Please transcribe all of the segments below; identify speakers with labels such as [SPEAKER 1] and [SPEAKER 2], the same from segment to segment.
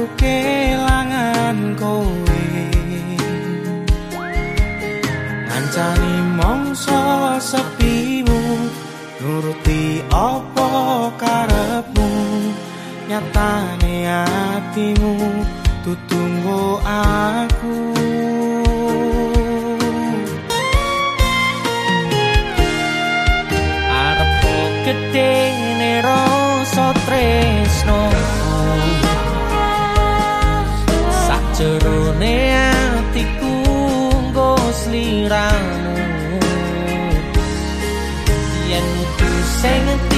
[SPEAKER 1] aku kelangan kowe. Ngancani mongso sepimu nuruti apa karepmu? Nyatane hatimu tutunggu aku. Arep gedene nero sotresno jerone atiku nggo sliramu. Yen kuseng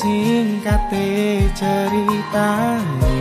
[SPEAKER 1] singkat ceritanya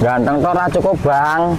[SPEAKER 2] Ganteng tora cukup bang.